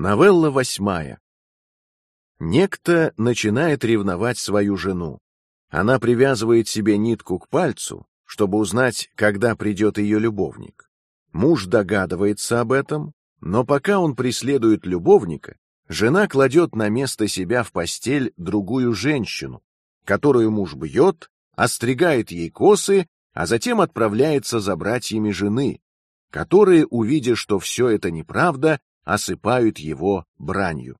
Новелла восьмая. Некто начинает ревновать свою жену. Она привязывает себе нитку к пальцу, чтобы узнать, когда придет ее любовник. Муж догадывается об этом, но пока он преследует любовника, жена кладет на место себя в постель другую женщину, которую муж бьет, остригает ей косы, а затем отправляется за братьями жены, которые, увидя, что все это неправда, осыпают его бранью.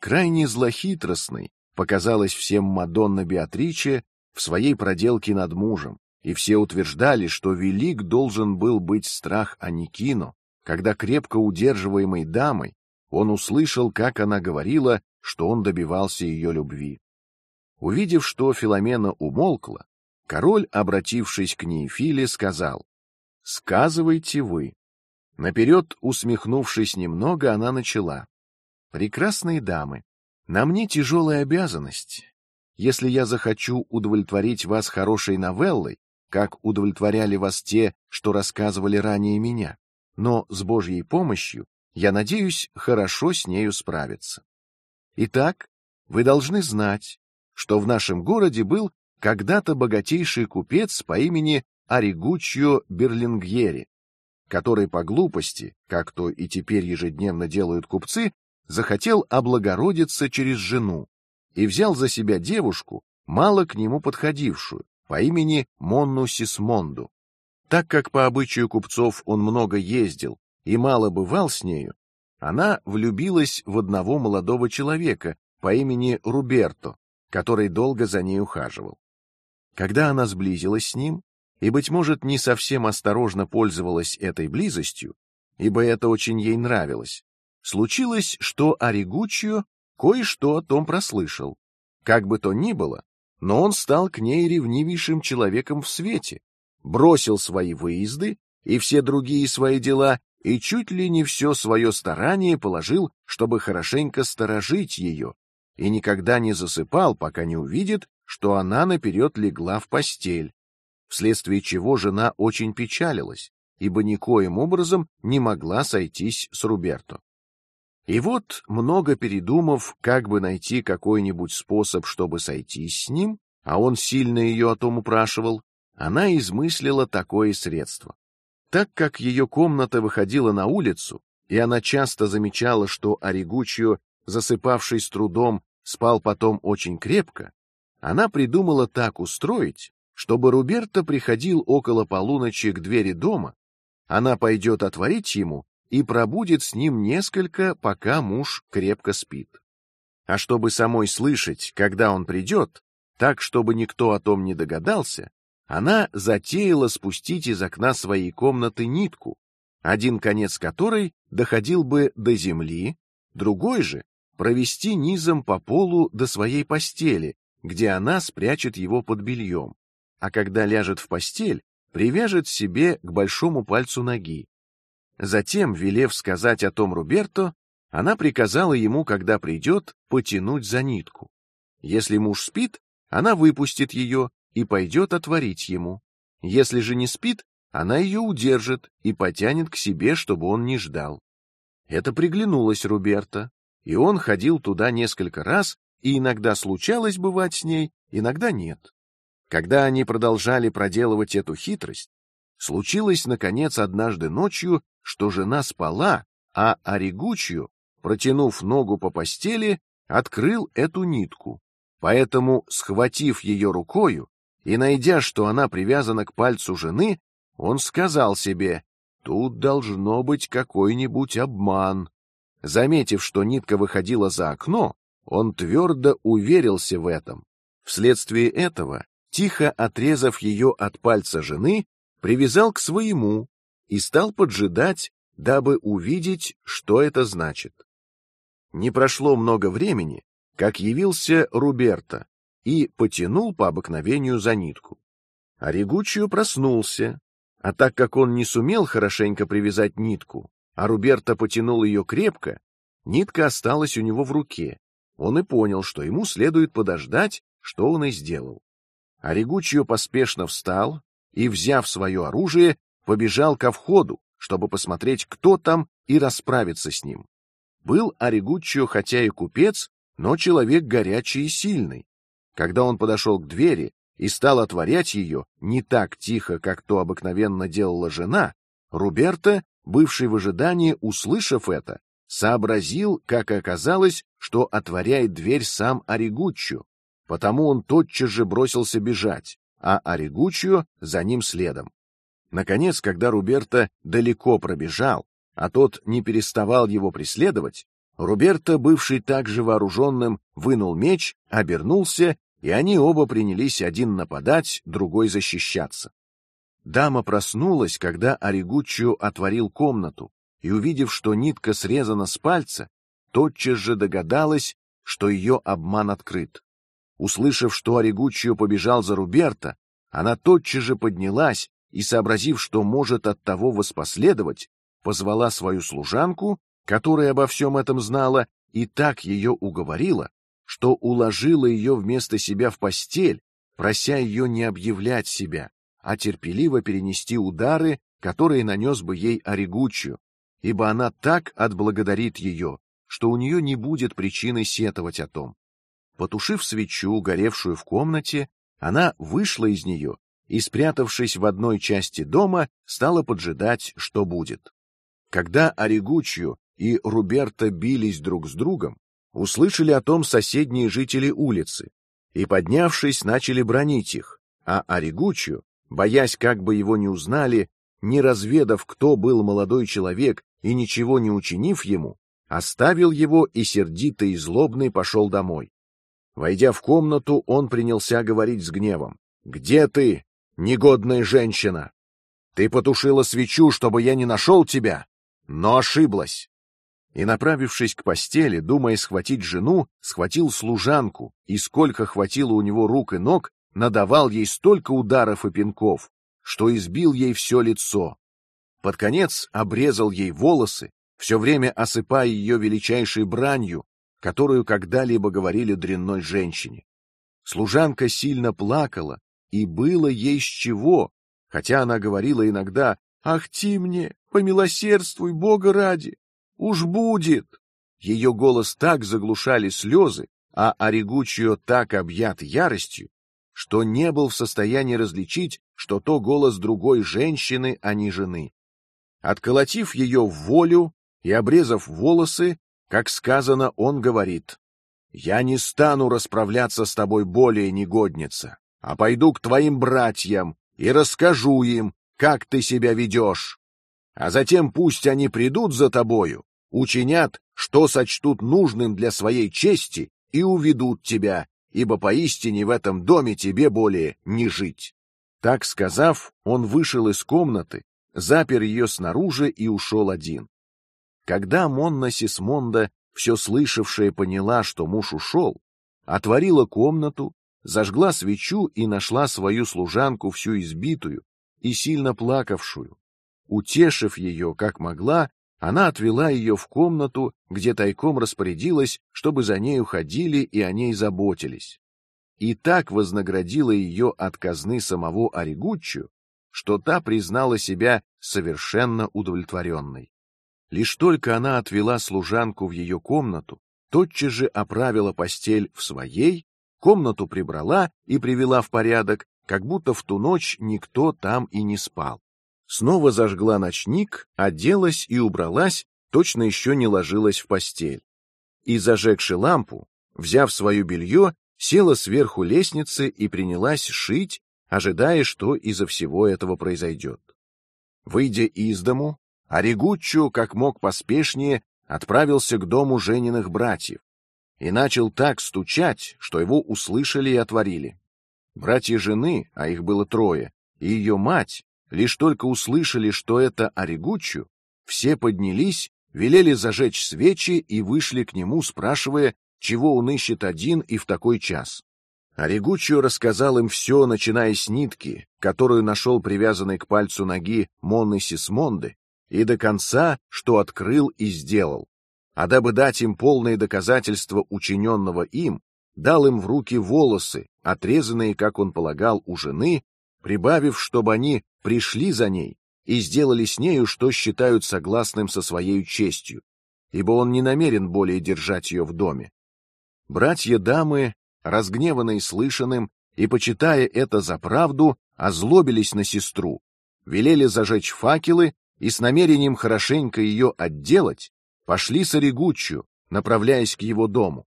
Крайне злохитростной показалась всем Мадонна Беатриче в своей проделке над мужем, и все утверждали, что велик должен был быть страх Аникино, когда крепко удерживаемой дамой он услышал, как она говорила, что он добивался ее любви. Увидев, что Филомена умолкла, король, обратившись к ней Филе, сказал: "Сказывайте вы". Наперед усмехнувшись немного, она начала: "Прекрасные дамы, на мне тяжелая обязанность. Если я захочу удовлетворить вас хорошей новеллой, как удовлетворяли вас те, что рассказывали ранее меня, но с Божьей помощью я надеюсь хорошо с нею справиться. Итак, вы должны знать, что в нашем городе был когда-то богатейший купец по имени Аригуччо Берлингьери, который по глупости, как то и теперь ежедневно делают купцы, захотел облагородиться через жену и взял за себя девушку, мало к нему подходившую, по имени Монну Сисмонду. Так как по обычаю купцов он много ездил и мало бывал с нею, она влюбилась в одного молодого человека по имени Руберто, который долго за ней ухаживал. Когда она сблизилась с ним, и быть может не совсем осторожно пользовалась этой близостью, ибо это очень ей нравилось. Случилось, что Оригуччио кое-что о том прослышал. Как бы то ни было, но он стал к ней ревнивейшим человеком в свете, бросил свои выезды и все другие свои дела и чуть ли не все свое старание положил, чтобы хорошенько сторожить ее, и никогда не засыпал, пока не увидит, что она наперед легла в постель, вследствие чего жена очень печалилась, ибо никоим образом не могла сойтись с Руберто. И вот, много передумав, как бы найти какой-нибудь способ, чтобы сойтись с ним, а он сильно ее о том упрашивал, она измыслила такое средство. Так как ее комната выходила на улицу, и она часто замечала, что Оригучио, засыпавший с трудом, спал потом очень крепко, она придумала так устроить, чтобы Руберто приходил около полуночи к двери дома, она пойдет отворить ему и пробудет с ним несколько, пока муж крепко спит. А чтобы самой слышать, когда он придет, так чтобы никто о том не догадался, она затеяла спустить из окна своей комнаты нитку, один конец которой доходил бы до земли, другой же провести низом по полу до своей постели, где она спрячет его под бельем а когда ляжет в постель, привяжет себе к большому пальцу ноги. Затем, велев сказать о том Руберто, она приказала ему, когда придет, потянуть за нитку. Если муж спит, она выпустит ее и пойдет отворить ему. Если же не спит, она ее удержит и потянет к себе, чтобы он не ждал. Это приглянулось Руберто, и он ходил туда несколько раз, и иногда случалось бывать с ней, иногда нет. Когда они продолжали проделывать эту хитрость, случилось наконец однажды ночью, что жена спала, а Оригучью, протянув ногу по постели, открыл эту нитку. Поэтому, схватив ее рукою и найдя, что она привязана к пальцу жены, он сказал себе: тут должно быть какой-нибудь обман. Заметив, что нитка выходила за окно, он твердо уверился в этом. Вследствие этого тихо отрезав ее от пальца жены, привязал к своему и стал поджидать, дабы увидеть, что это значит. Не прошло много времени, как явился Руберто и потянул по обыкновению за нитку. Оригучио проснулся, а так как он не сумел хорошенько привязать нитку, а Руберто потянул ее крепко, нитка осталась у него в руке. Он и понял, что ему следует подождать, что он и сделал. А Ригучио поспешно встал и, взяв свое оружие, побежал ко входу, чтобы посмотреть, кто там, и расправиться с ним. Был Оригуччо хотя и купец, но человек горячий и сильный. Когда он подошел к двери и стал отворять ее не так тихо, как то обыкновенно делала жена, Руберто, бывший в ожидании, услышав это, сообразил, как оказалось, что отворяет дверь сам Оригуччо, потому он тотчас же бросился бежать, а Оригуччо за ним следом. Наконец, когда Руберто далеко пробежал, а тот не переставал его преследовать, Руберто, бывший также вооруженным, вынул меч, обернулся, и они оба принялись один нападать, другой защищаться. Дама проснулась, когда Оригуччо отворил комнату, и увидев, что нитка срезана с пальца, тотчас же догадалась, что ее обман открыт. Услышав, что Оригуччо побежал за Руберто, она тотчас же поднялась и, сообразив, что может от того воспоследовать, позвала свою служанку, которая обо всем этом знала, и так ее уговорила, что уложила ее вместо себя в постель, прося ее не объявлять себя, а терпеливо перенести удары, которые нанес бы ей Оригуччо, ибо она так отблагодарит ее, что у нее не будет причины сетовать о том. Потушив свечу, горевшую в комнате, она вышла из нее и, спрятавшись в одной части дома, стала поджидать, что будет. Когда Оригуччо и Руберто бились друг с другом, услышали о том соседние жители улицы и, поднявшись, начали бронить их, а Оригуччо, боясь, как бы его не узнали, не разведав, кто был молодой человек и ничего не учинив ему, оставил его и сердитый и злобный пошел домой. Войдя в комнату, он принялся говорить с гневом: "Где ты, негодная женщина? Ты потушила свечу, чтобы я не нашел тебя, но ошиблась". И направившись к постели, думая схватить жену, схватил служанку и сколько хватило у него рук и ног, надавал ей столько ударов и пинков, что избил ей все лицо. Под конец обрезал ей волосы, все время осыпая ее величайшей бранью, которую когда-либо говорили дрянной женщине. Служанка сильно плакала, и было ей с чего, хотя она говорила иногда: "Ах ты мне, помилосердствуй, Бога ради, уж будет". Ее голос так заглушали слезы, а Оригучио так объят яростью, что не был в состоянии различить, что то голос другой женщины, а не жены. Отколотив ее в волю и обрезав волосы, как сказано, он говорит: "Я не стану расправляться с тобой более, негодница, а пойду к твоим братьям и расскажу им, как ты себя ведешь. А затем пусть они придут за тобою, учинят, что сочтут нужным для своей чести, и уведут тебя, ибо поистине в этом доме тебе более не жить". Так сказав, он вышел из комнаты, запер ее снаружи и ушел один. Когда Монна Сисмонда, все слышавшая, поняла, что муж ушел, отворила комнату, зажгла свечу и нашла свою служанку всю избитую и сильно плакавшую. Утешив ее, как могла, она отвела ее в комнату, где тайком распорядилась, чтобы за ней уходили и о ней заботились. И так вознаградила ее от казны самого Оригуччо, что та признала себя совершенно удовлетворенной. Лишь только она отвела служанку в ее комнату, тотчас же оправила постель в своей, комнату прибрала и привела в порядок, как будто в ту ночь никто там и не спал. Снова зажгла ночник, оделась и убралась, точно еще не ложилась в постель. И зажегши лампу, взяв свое белье, села сверху лестницы и принялась шить, ожидая, что из-за всего этого произойдет. Выйдя из дому, Оригуччо, как мог поспешнее, отправился к дому Жениных братьев и начал так стучать, что его услышали и отворили. Братья жены, а их было трое, и ее мать, лишь только услышали, что это Оригуччо, все поднялись, велели зажечь свечи и вышли к нему, спрашивая, чего он ищет один и в такой час. Оригуччо рассказал им все, начиная с нитки, которую нашел привязанной к пальцу ноги Монны Сисмонды, и до конца, что открыл и сделал. А дабы дать им полные доказательства учиненного им, дал им в руки волосы, отрезанные, как он полагал, у жены, прибавив, чтобы они пришли за ней и сделали с нею, что считают согласным со своей честью. ибо он не намерен более держать ее в доме. Братья дамы, разгневанные слышанным и почитая это за правду, озлобились на сестру, велели зажечь факелы и с намерением хорошенько ее отделать пошли с Оригуччо, направляясь к его дому.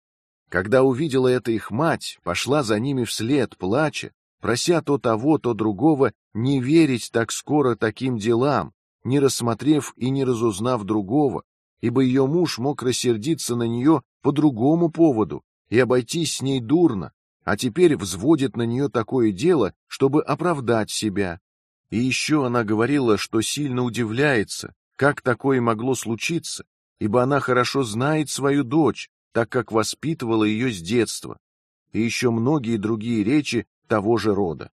Когда увидела это их мать, пошла за ними вслед, плача, прося то того, то другого не верить так скоро таким делам, не рассмотрев и не разузнав другого, ибо ее муж мог рассердиться на нее по другому поводу и обойтись с ней дурно, а теперь взводит на нее такое дело, чтобы оправдать себя. И еще она говорила, что сильно удивляется, как такое могло случиться, ибо она хорошо знает свою дочь, так как воспитывала ее с детства, и еще многие другие речи того же рода.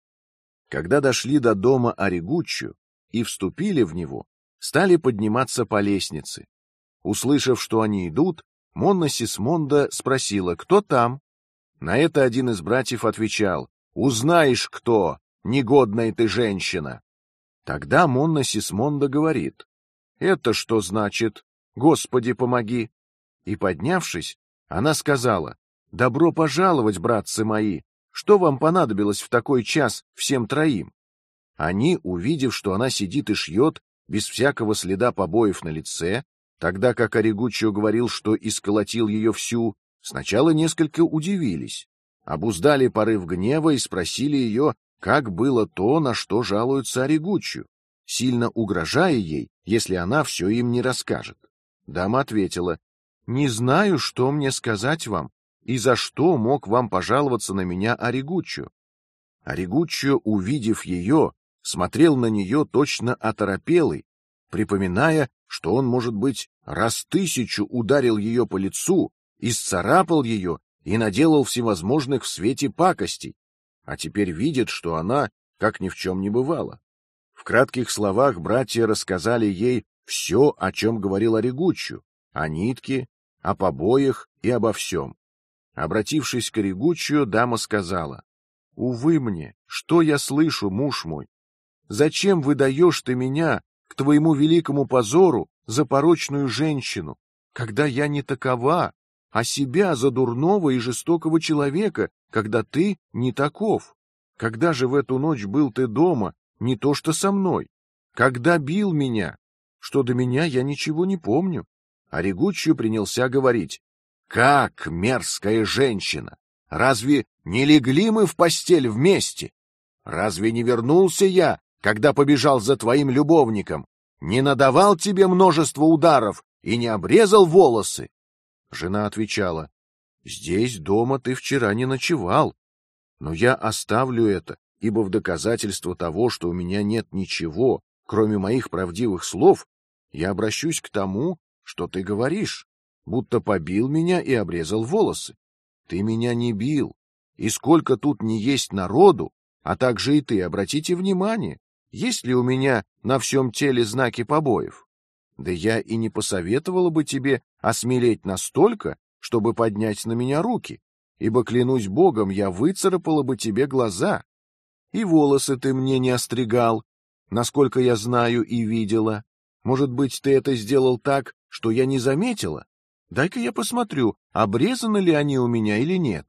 Когда дошли до дома Оригуччо и вступили в него, стали подниматься по лестнице. Услышав, что они идут, Монна Сисмонда спросила, кто там. На это один из братьев отвечал: "Узнаешь, кто, негодная ты женщина". Тогда Монна Сисмонда говорит: "Это что значит? Господи, помоги!" И поднявшись, она сказала: "Добро пожаловать, братцы мои. Что вам понадобилось в такой час всем троим?" Они, увидев, что она сидит и шьет, без всякого следа побоев на лице, тогда как Оригуччо говорил, что исколотил ее всю, сначала несколько удивились, обуздали порыв гнева и спросили ее, как было то, на что жалуется Оригуччо, сильно угрожая ей, если она все им не расскажет. Дама ответила: не знаю, что мне сказать вам и за что мог вам пожаловаться на меня Оригуччо. Оригуччо, увидев ее, смотрел на нее точно оторопелый, припоминая, что он, может быть, раз тысячу ударил ее по лицу, исцарапал ее и наделал всевозможных в свете пакостей, а теперь видит, что она как ни в чем не бывало. В кратких словах братья рассказали ей все, о чем говорил Оригуччо, о нитке, о побоях и обо всем. Обратившись к Оригуччо, дама сказала: "Увы мне, что я слышу, муж мой? Зачем выдаешь ты меня к твоему великому позору за порочную женщину, когда я не такова, а себя за дурного и жестокого человека, когда ты не таков? Когда же в эту ночь был ты дома, не то что со мной? Когда бил меня? Что до меня я ничего не помню. А Ригуччо принялся говорить: как мерзкая женщина! Разве не легли мы в постель вместе? Разве не вернулся я когда побежал за твоим любовником, не надавал тебе множество ударов и не обрезал волосы? Жена отвечала: Здесь дома ты вчера не ночевал, но я оставлю это, ибо в доказательство того, что у меня нет ничего, кроме моих правдивых слов, я обращусь к тому, что ты говоришь, будто побил меня и обрезал волосы. Ты меня не бил, и сколько тут не есть народу, а также и ты, обратите внимание, есть ли у меня на всем теле знаки побоев? Да я и не посоветовала бы тебе осмелеть настолько, чтобы поднять на меня руки, ибо клянусь Богом, я выцарапала бы тебе глаза. И волосы ты мне не остригал, насколько я знаю и видела. Может быть, ты это сделал так, что я не заметила? Дай-ка я посмотрю, обрезаны ли они у меня или нет.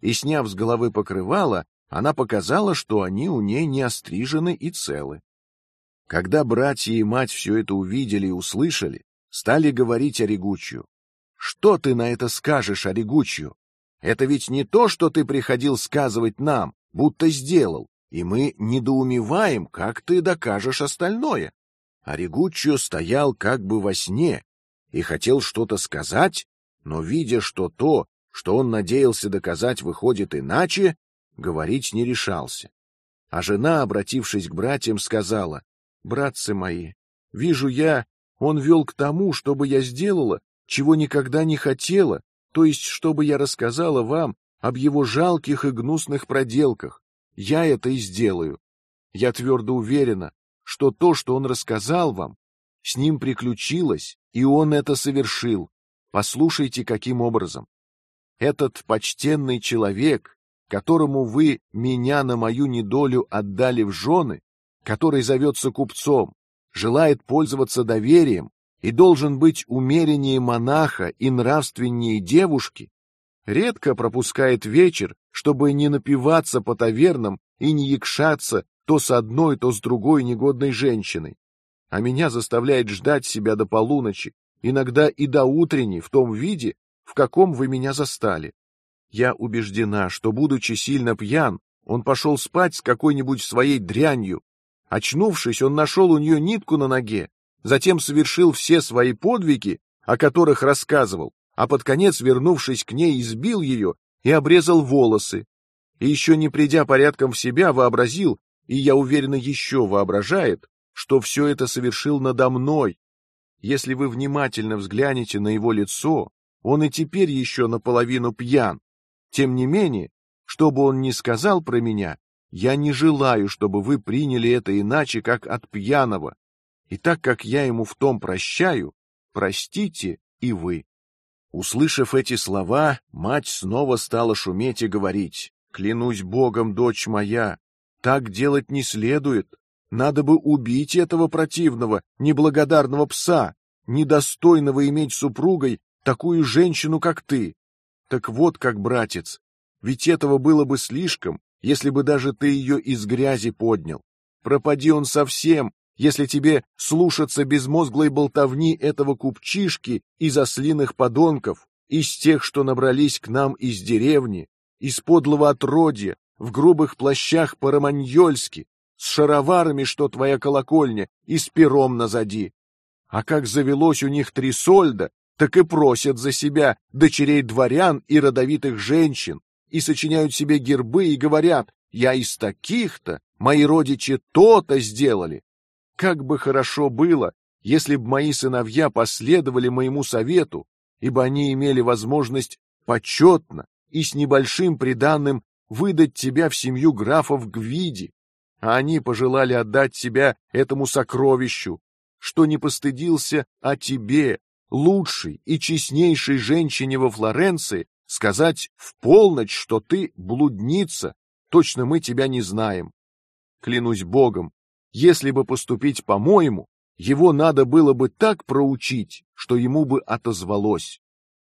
И сняв с головы покрывало, она показала, что они у ней не острижены и целы. Когда братья и мать все это увидели и услышали, стали говорить Оригучью: "Что ты на это скажешь, Оригучью? Это ведь не то, что ты приходил сказывать нам, будто сделал, и мы недоумеваем, как ты докажешь остальное". Оригуччо стоял как бы во сне и хотел что-то сказать, но видя, что то, что он надеялся доказать, выходит иначе, говорить не решался. А жена, обратившись к братьям, сказала: "Братцы мои, вижу я, он вел к тому, чтобы я сделала, чего никогда не хотела, то есть чтобы я рассказала вам об его жалких и гнусных проделках. Я это и сделаю. Я твердо уверена, что то, что он рассказал вам, с ним приключилось, и он это совершил. Послушайте, каким образом. Этот почтенный человек которому вы меня на мою недолю отдали в жены, который зовется купцом, желает пользоваться доверием и должен быть умереннее монаха и нравственнее девушки, редко пропускает вечер, чтобы не напиваться по тавернам и не якшаться то с одной, то с другой негодной женщиной, а меня заставляет ждать себя до полуночи, иногда и до утренней в том виде, в каком вы меня застали. Я убеждена, что будучи сильно пьян, он пошел спать с какой-нибудь своей дрянью. Очнувшись, он нашел у нее нитку на ноге, затем совершил все свои подвиги, о которых рассказывал, а под конец, вернувшись к ней, избил ее и обрезал волосы. И еще не придя порядком в себя, вообразил, и я уверена еще воображает, что все это совершил надо мной. Если вы внимательно взглянете на его лицо, он и теперь еще наполовину пьян. Тем не менее, что бы он ни сказал про меня, я не желаю, чтобы вы приняли это иначе, как от пьяного. И так как я ему в том прощаю, простите и вы. Услышав эти слова, мать снова стала шуметь и говорить: "Клянусь Богом, дочь моя, так делать не следует. Надо бы убить этого противного, неблагодарного пса, недостойного иметь супругой такую женщину, как ты. Так вот, как братец, ведь этого было бы слишком, если бы даже ты ее из грязи поднял. Пропади он совсем, если тебе слушаться безмозглой болтовни этого купчишки из ослиных подонков, из тех, что набрались к нам из деревни, из подлого отродья, в грубых плащах по-романьольски, с шароварами, что твоя колокольня, и с пером назади. А как завелось у них три сольда, так и просят за себя дочерей дворян и родовитых женщин, и сочиняют себе гербы и говорят: я из таких-то, мои родичи то-то сделали. Как бы хорошо было, если б мои сыновья последовали моему совету, ибо они имели возможность почетно и с небольшим приданным выдать тебя в семью графов Гвиди, а они пожелали отдать тебя этому сокровищу, что не постыдился о тебе, лучшей и честнейшей женщине во Флоренции, сказать в полночь, что ты блудница. Точно мы тебя не знаем. Клянусь Богом, если бы поступить по-моему, его надо было бы так проучить, что ему бы отозвалось.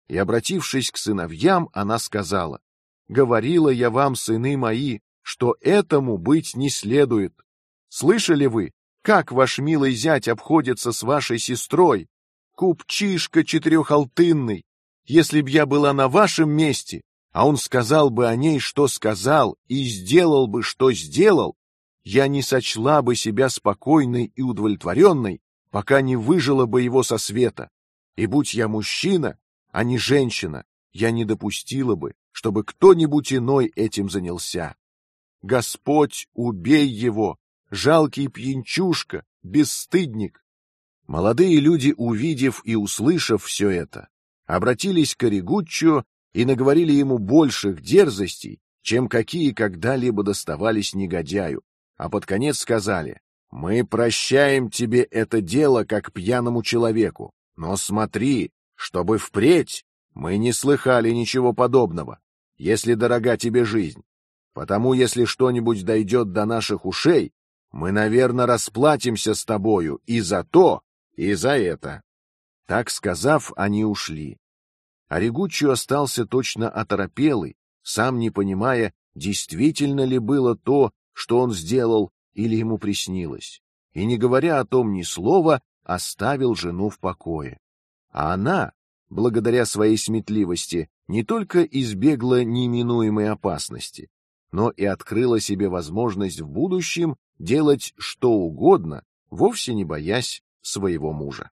И обратившись к сыновьям, она сказала: "Говорила я вам, сыны мои, что этому быть не следует. Слышали вы, как ваш милый зять обходится с вашей сестрой? Купчишка четырехалтынный. Если б я была на вашем месте, а он сказал бы о ней, что сказал, и сделал бы, что сделал, я не сочла бы себя спокойной и удовлетворенной, пока не выжила бы его со света. И будь я мужчина, а не женщина, я не допустила бы, чтобы кто-нибудь иной этим занялся. Господь, убей его, жалкий пьянчушка, бесстыдник. Молодые люди, увидев и услышав все это, обратились к Оригуччо и наговорили ему больших дерзостей, чем какие когда-либо доставались негодяю, а под конец сказали: "Мы прощаем тебе это дело как пьяному человеку, но смотри, чтобы впредь мы не слыхали ничего подобного, если дорога тебе жизнь. Потому если что-нибудь дойдет до наших ушей, мы, наверное, расплатимся с тобою и за то, и за это". Так сказав, они ушли. А Ригуччо остался точно оторопелый, сам не понимая, действительно ли было то, что он сделал или ему приснилось, и не говоря о том ни слова, оставил жену в покое. А она, благодаря своей сметливости, не только избегла неминуемой опасности, но и открыла себе возможность в будущем делать что угодно, вовсе не боясь своего мужа.